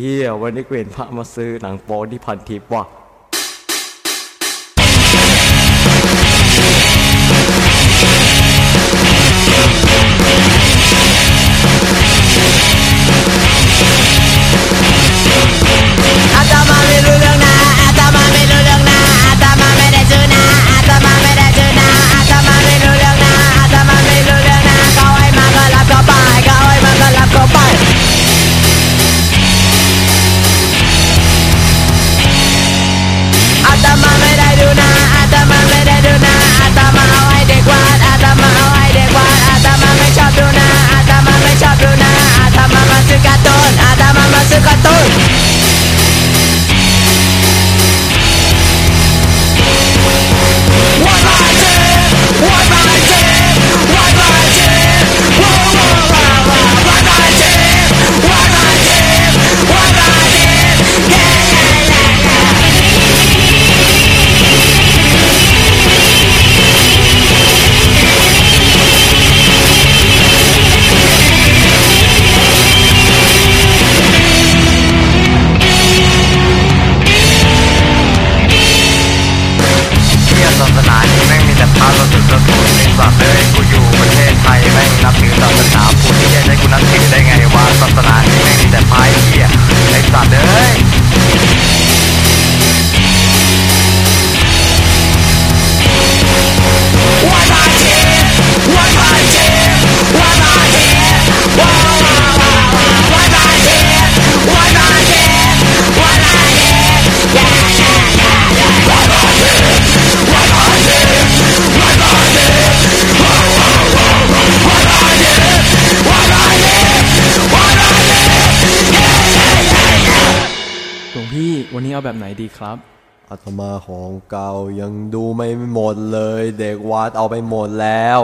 เฮียวันนี้เกวียนพระมาซื้อหนังโป๊ที่พันทิพย์ว่ะ ese gato พาเราจุดะสงค์ในสัตว์เลยกูอยู่ประเทศไทยไม่ วันนี้เอาแบบไหนดีครับอาตมาของเก่ายังดูไม่หมดเลย เด็กวัดเอาไปหมดแล้ว